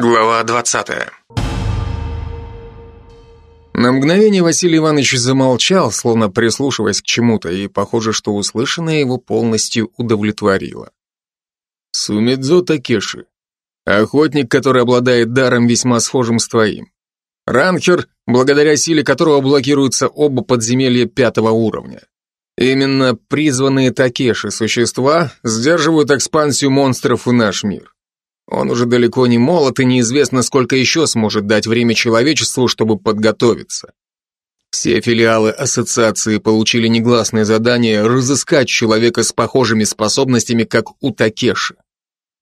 Глава двадцатая. На мгновение Василий Иванович замолчал, словно прислушиваясь к чему-то, и похоже, что услышанное его полностью удовлетворило. Сумидзо Такеши. Охотник, который обладает даром весьма схожим с твоим. Ранхер, благодаря силе которого блокируются оба подземелья пятого уровня. Именно призванные Такеши существа сдерживают экспансию монстров в наш мир. Он уже далеко не молод, и неизвестно, сколько еще сможет дать время человечеству, чтобы подготовиться. Все филиалы ассоциации получили негласное задание разыскать человека с похожими способностями, как у Такеши.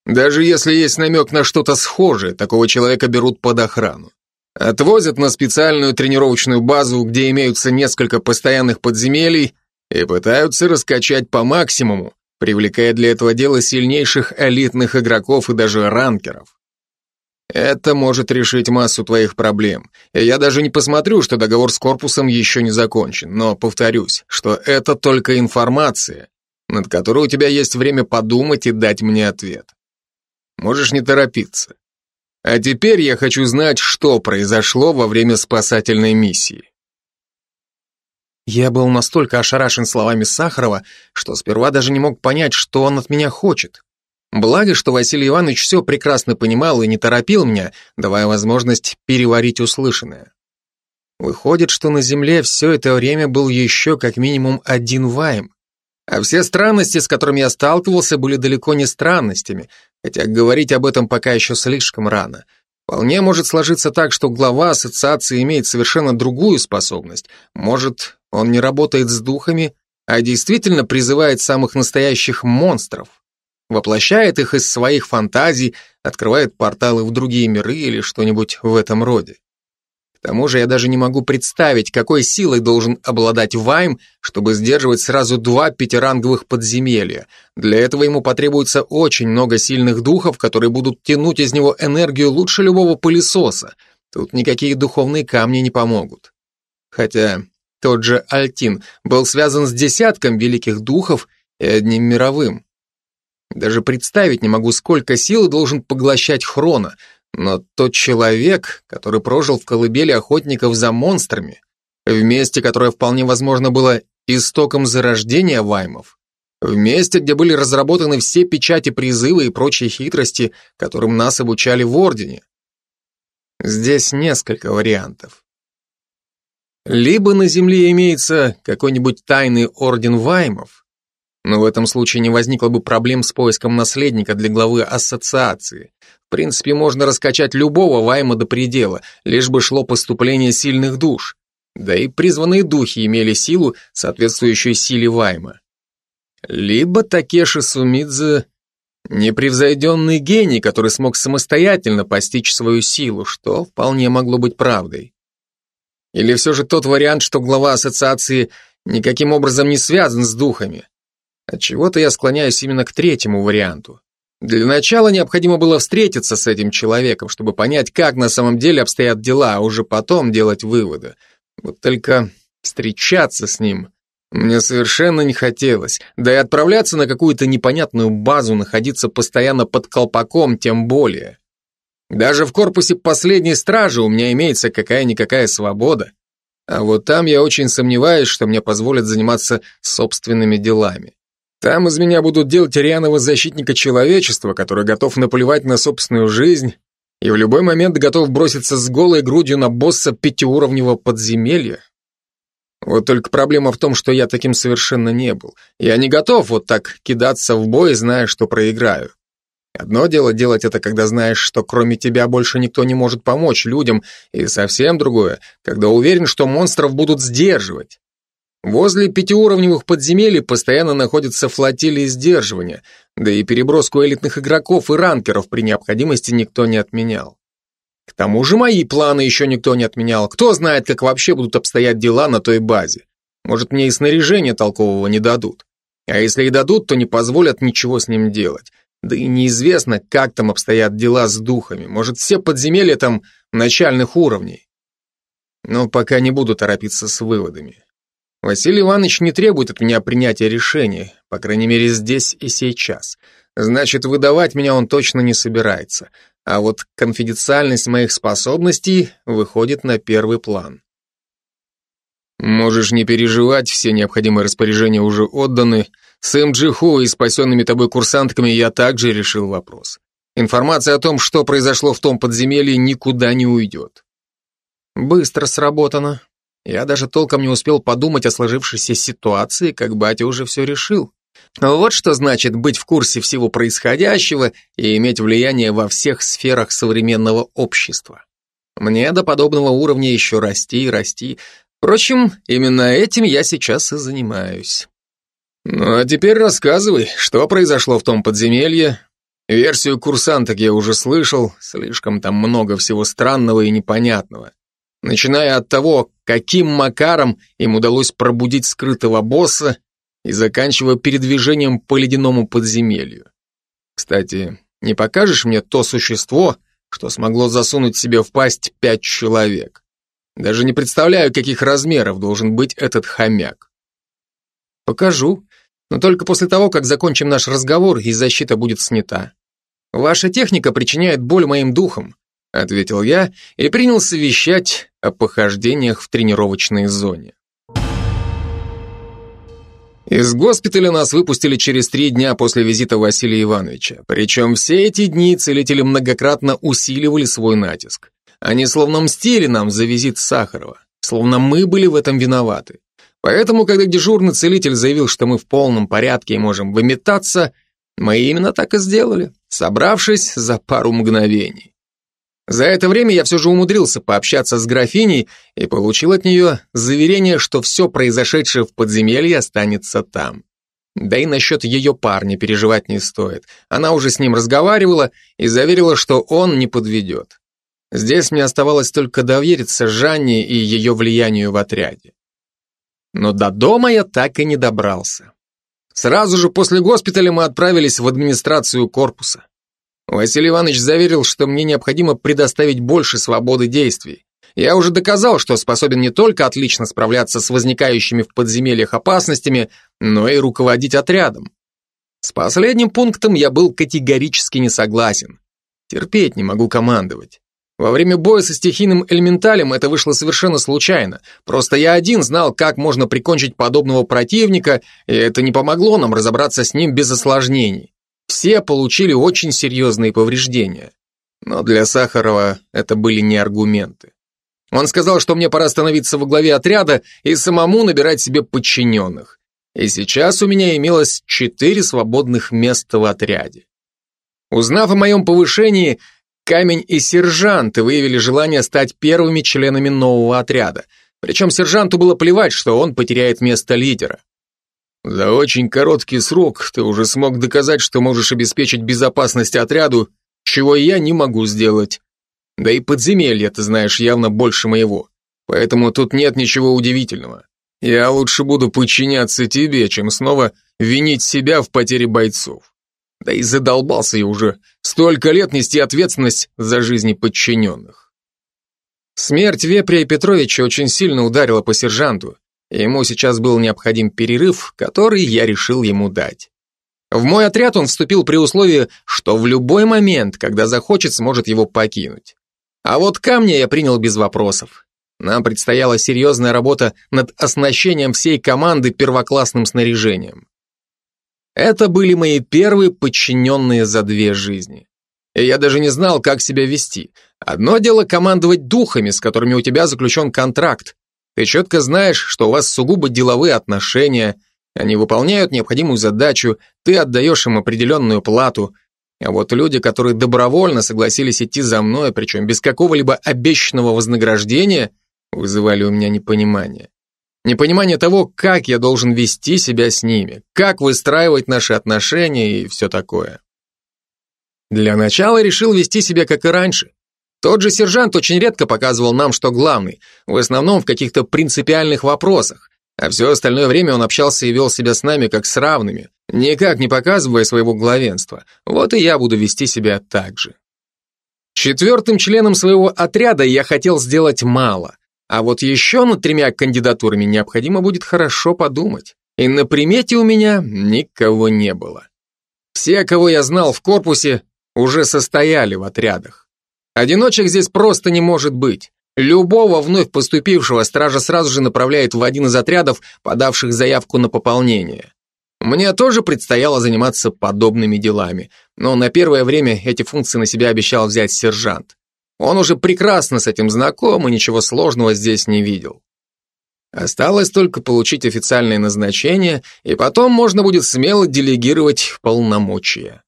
Даже если есть намек на что-то схожее, такого человека берут под охрану. Отвозят на специальную тренировочную базу, где имеются несколько постоянных подземелий, и пытаются раскачать по максимуму, привлекая для этого дела сильнейших элитных игроков и даже ранкеров. Это может решить массу твоих проблем. Я даже не посмотрю, что договор с корпусом еще не закончен, но повторюсь, что это только информация, над которой у тебя есть время подумать и дать мне ответ. Можешь не торопиться. А теперь я хочу знать, что произошло во время спасательной миссии. Я был настолько ошарашен словами Сахарова, что сперва даже не мог понять, что он от меня хочет. Благо, что Василий Иванович все прекрасно понимал и не торопил меня, давая возможность переварить услышанное. Выходит, что на Земле все это время был еще как минимум один Вайм. А все странности, с которыми я сталкивался, были далеко не странностями, хотя говорить об этом пока еще слишком рано. Вполне может сложиться так, что глава ассоциации имеет совершенно другую способность. Может, он не работает с духами, а действительно призывает самых настоящих монстров. Воплощает их из своих фантазий, открывает порталы в другие миры или что-нибудь в этом роде. К тому же я даже не могу представить, какой силой должен обладать Вайм, чтобы сдерживать сразу два пятиранговых подземелья. Для этого ему потребуется очень много сильных духов, которые будут тянуть из него энергию лучше любого пылесоса. Тут никакие духовные камни не помогут. Хотя тот же Альтин был связан с десятком великих духов и одним мировым. Даже представить не могу, сколько силы должен поглощать Хрона, но тот человек, который прожил в колыбели охотников за монстрами, в месте, которое вполне возможно было истоком зарождения ваймов, в месте, где были разработаны все печати призыва и прочие хитрости, которым нас обучали в Ордене. Здесь несколько вариантов. Либо на Земле имеется какой-нибудь тайный Орден Ваймов, но в этом случае не возникло бы проблем с поиском наследника для главы ассоциации. В принципе, можно раскачать любого Вайма до предела, лишь бы шло поступление сильных душ. Да и призванные духи имели силу, соответствующую силе Вайма. Либо Такеши Сумидзе непревзойденный гений, который смог самостоятельно постичь свою силу, что вполне могло быть правдой. Или все же тот вариант, что глава ассоциации никаким образом не связан с духами. Отчего-то я склоняюсь именно к третьему варианту. Для начала необходимо было встретиться с этим человеком, чтобы понять, как на самом деле обстоят дела, а уже потом делать выводы. Вот только встречаться с ним мне совершенно не хотелось, да и отправляться на какую-то непонятную базу, находиться постоянно под колпаком, тем более. Даже в корпусе последней стражи у меня имеется какая-никакая свобода, а вот там я очень сомневаюсь, что мне позволят заниматься собственными делами. Там из меня будут делать рьяного защитника человечества, который готов наплевать на собственную жизнь и в любой момент готов броситься с голой грудью на босса пятиуровневого подземелья. Вот только проблема в том, что я таким совершенно не был. Я не готов вот так кидаться в бой, зная, что проиграю. Одно дело делать это, когда знаешь, что кроме тебя больше никто не может помочь людям, и совсем другое, когда уверен, что монстров будут сдерживать. Возле пятиуровневых подземелий постоянно находятся флотилии сдерживания, да и переброску элитных игроков и ранкеров при необходимости никто не отменял. К тому же мои планы еще никто не отменял. Кто знает, как вообще будут обстоять дела на той базе. Может, мне и снаряжения толкового не дадут. А если и дадут, то не позволят ничего с ним делать. Да и неизвестно, как там обстоят дела с духами. Может, все подземелья там начальных уровней. Но пока не буду торопиться с выводами. Василий Иванович не требует от меня принятия решения, по крайней мере здесь и сейчас. Значит, выдавать меня он точно не собирается. а вот конфиденциальность моих способностей выходит на первый план. Можешь не переживать, все необходимые распоряжения уже отданы. С МГХУ и спасенными тобой курсантками я также решил вопрос. Информация о том, что произошло в том подземелье, никуда не уйдет. Быстро сработано. Я даже толком не успел подумать о сложившейся ситуации, как батя уже все решил. Вот что значит быть в курсе всего происходящего и иметь влияние во всех сферах современного общества. Мне до подобного уровня еще расти и расти. Впрочем, именно этим я сейчас и занимаюсь. Ну а теперь рассказывай, что произошло в том подземелье. Версию курсанток я уже слышал, слишком там много всего странного и непонятного. Начиная от того, каким макаром им удалось пробудить скрытого босса, и заканчивая передвижением по ледяному подземелью. Кстати, не покажешь мне то существо, что смогло засунуть себе в пасть пять человек? Даже не представляю, каких размеров должен быть этот хомяк. Покажу, но только после того, как закончим наш разговор и защита будет снята. Ваша техника причиняет боль моим духам, ответил я и принялся вещать о похождениях в тренировочной зоне. Из госпиталя нас выпустили через три дня после визита Василия Ивановича. Причем все эти дни целители многократно усиливали свой натиск. Они словно мстили нам за визит Сахарова, словно мы были в этом виноваты. Поэтому, когда дежурный целитель заявил, что мы в полном порядке и можем выметаться, мы именно так и сделали, собравшись за пару мгновений. За это время я все же умудрился пообщаться с графиней и получил от нее заверение, что все произошедшее в подземелье останется там. Да и насчет ее парня переживать не стоит. Она уже с ним разговаривала и заверила, что он не подведет. Здесь мне оставалось только довериться Жанне и ее влиянию в отряде. Но до дома я так и не добрался. Сразу же после госпиталя мы отправились в администрацию корпуса. Василий Иванович заверил, что мне необходимо предоставить больше свободы действий. Я уже доказал, что способен не только отлично справляться с возникающими в подземельях опасностями, но и руководить отрядом. С последним пунктом я был категорически не согласен. Терпеть не могу командовать. Во время боя со стихийным элементалем это вышло совершенно случайно. Просто я один знал, как можно прикончить подобного противника, и это не помогло нам разобраться с ним без осложнений. Все получили очень серьезные повреждения. Но для Сахарова это были не аргументы. Он сказал, что мне пора становиться во главе отряда и самому набирать себе подчиненных. И сейчас у меня имелось четыре свободных места в отряде. Узнав о моем повышении, Камень и сержанты выявили желание стать первыми членами нового отряда. Причем сержанту было плевать, что он потеряет место лидера. За очень короткий срок ты уже смог доказать, что можешь обеспечить безопасность отряду, чего я не могу сделать. Да и подземелье ты знаешь явно больше моего, поэтому тут нет ничего удивительного. Я лучше буду подчиняться тебе, чем снова винить себя в потере бойцов. Да и задолбался я уже столько лет нести ответственность за жизни подчиненных. Смерть Веприя Петровича очень сильно ударила по сержанту, Ему сейчас был необходим перерыв, который я решил ему дать. В мой отряд он вступил при условии, что в любой момент, когда захочет, сможет его покинуть. А вот камня я принял без вопросов. Нам предстояла серьезная работа над оснащением всей команды первоклассным снаряжением. Это были мои первые подчиненные за две жизни. И я даже не знал, как себя вести. Одно дело командовать духами, с которыми у тебя заключен контракт, ты четко знаешь, что у вас сугубо деловые отношения, они выполняют необходимую задачу, ты отдаешь им определенную плату. А вот люди, которые добровольно согласились идти за мной, причем без какого-либо обещанного вознаграждения, вызывали у меня непонимание. Непонимание того, как я должен вести себя с ними, как выстраивать наши отношения и все такое. Для начала решил вести себя как и раньше, тот же сержант очень редко показывал нам, что главный, в основном в каких-то принципиальных вопросах, а все остальное время он общался и вел себя с нами как с равными, никак не показывая своего главенства. Вот и я буду вести себя так же. Четвертым членом своего отряда я хотел сделать мало, а вот еще над тремя кандидатурами необходимо будет хорошо подумать. И на примете у меня никого не было. Все, кого я знал в корпусе, уже состояли в отрядах. Одиночек здесь просто не может быть. Любого вновь поступившего стража сразу же направляет в один из отрядов, подавших заявку на пополнение. Мне тоже предстояло заниматься подобными делами, но на первое время эти функции на себя обещал взять сержант. Он уже прекрасно с этим знаком и ничего сложного здесь не видел. Осталось только получить официальное назначение, и потом можно будет смело делегировать полномочия.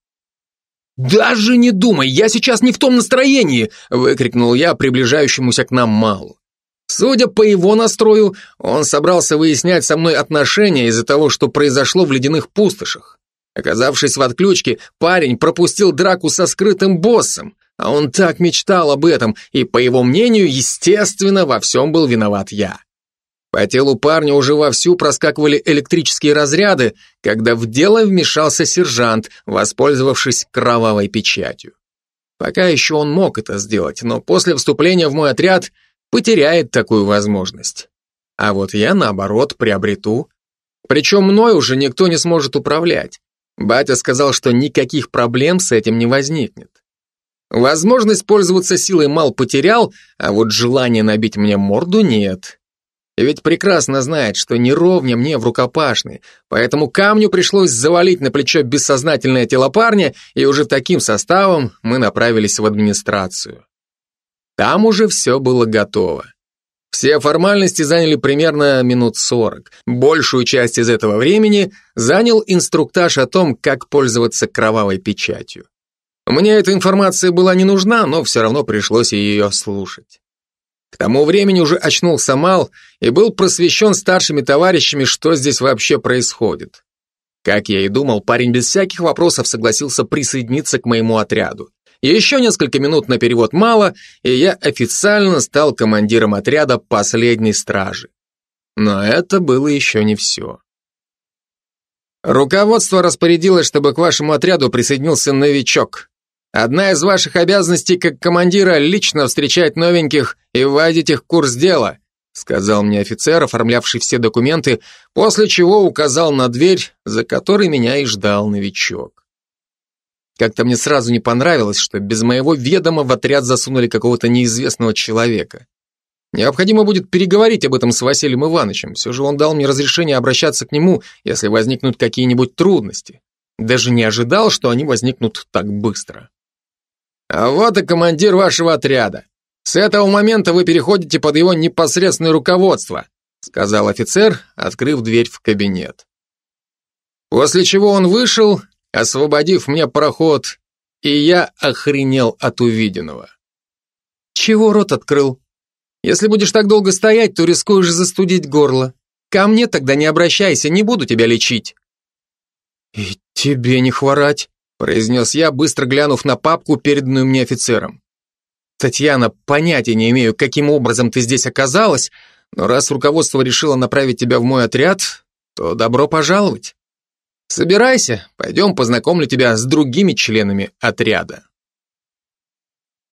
«Даже не думай, я сейчас не в том настроении!» выкрикнул я приближающемуся к нам Малу. Судя по его настрою, он собрался выяснять со мной отношения из-за того, что произошло в ледяных пустошах. Оказавшись в отключке, парень пропустил драку со скрытым боссом, а он так мечтал об этом, и, по его мнению, естественно, во всем был виноват я. По телу парня уже вовсю проскакивали электрические разряды, когда в дело вмешался сержант, воспользовавшись кровавой печатью. Пока еще он мог это сделать, но после вступления в мой отряд потеряет такую возможность. А вот я, наоборот, приобрету. Причем мной уже никто не сможет управлять. Батя сказал, что никаких проблем с этим не возникнет. Возможность пользоваться силой мал потерял, а вот желание набить мне морду нет. И ведь прекрасно знает, что не мне в рукопашной, поэтому камню пришлось завалить на плечо бессознательное тело парня, и уже таким составом мы направились в администрацию. Там уже все было готово. Все формальности заняли примерно минут сорок. Большую часть из этого времени занял инструктаж о том, как пользоваться кровавой печатью. Мне эта информация была не нужна, но все равно пришлось ее слушать. К тому времени уже очнулся Мал и был просвещен старшими товарищами, что здесь вообще происходит. Как я и думал, парень без всяких вопросов согласился присоединиться к моему отряду. Еще несколько минут на перевод мало, и я официально стал командиром отряда последней стражи. Но это было еще не все. Руководство распорядилось, чтобы к вашему отряду присоединился новичок. Одна из ваших обязанностей как командира лично встречать новеньких и вводить их в курс дела, сказал мне офицер, оформлявший все документы, после чего указал на дверь, за которой меня и ждал новичок. Как-то мне сразу не понравилось, что без моего ведома в отряд засунули какого-то неизвестного человека. Необходимо будет переговорить об этом с Василием Ивановичем. Все же он дал мне разрешение обращаться к нему, если возникнут какие-нибудь трудности. Даже не ожидал, что они возникнут так быстро. А вот и командир вашего отряда. С этого момента вы переходите под его непосредственное руководство, сказал офицер, открыв дверь в кабинет. После чего он вышел, освободив мне проход, и я охренел от увиденного. Чего рот открыл? Если будешь так долго стоять, то рискуешь застудить горло. Ко мне тогда не обращайся, не буду тебя лечить. И тебе не хворать, произнес я, быстро глянув на папку, переданную мне офицером. Татьяна, понятия не имею, каким образом ты здесь оказалась, но раз руководство решило направить тебя в мой отряд, то добро пожаловать. Собирайся, пойдем познакомлю тебя с другими членами отряда.